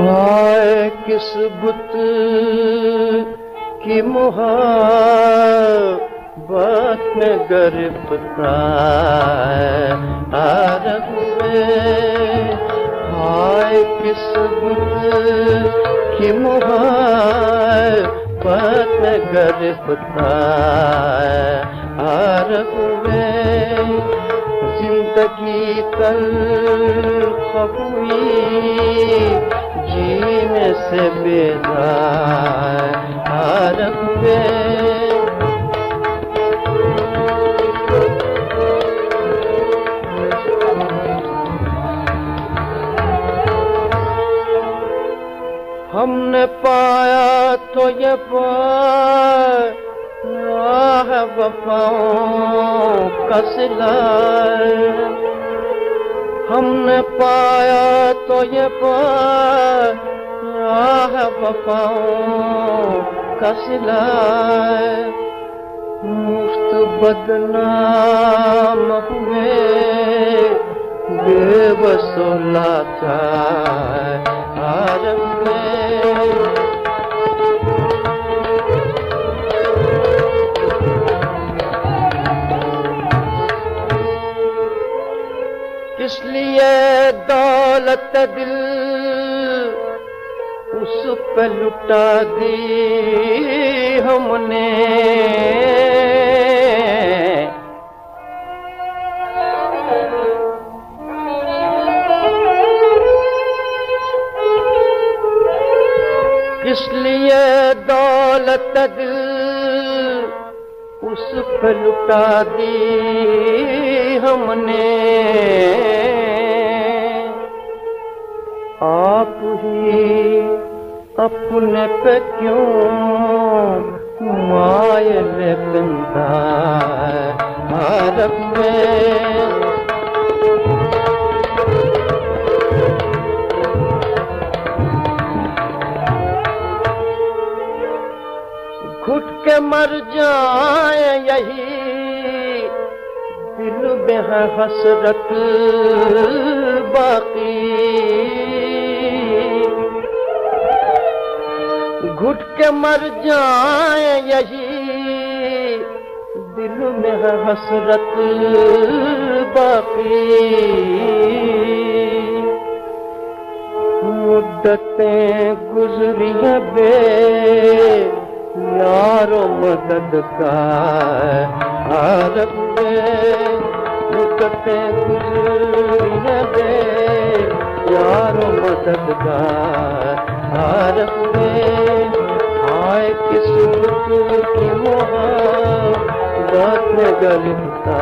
हाय किस बुत की मुहाबत में गिरफ़्तार? आरब में किस बुत की मुहाबत में गिरफ़्तार? आरब में ज़िंदगी कल हुई सीन से बेदा पे। हमने पाया तो ये पाह बपाओं कसला हमने पाया तो ये पाया वफाओं का सिलाए मुफ्त बदनाम इसलिए दौलत दिल उस पे लुटा दी हमने। इसलिए दौलत दिल उस पे लुटा दी हमने अपने पे क्यों मायल बंदा भारत में। घुट के मर जाए यही दिल में है हसरत मर जाए यही। दिल में हसरत बाकी। मुद्दतें गुजरी है बे। यारो मदद का आरब में मुद्दतें गुजरी है बे। यारो मदद का आरब में आए किस की मोहब्बत में गलिता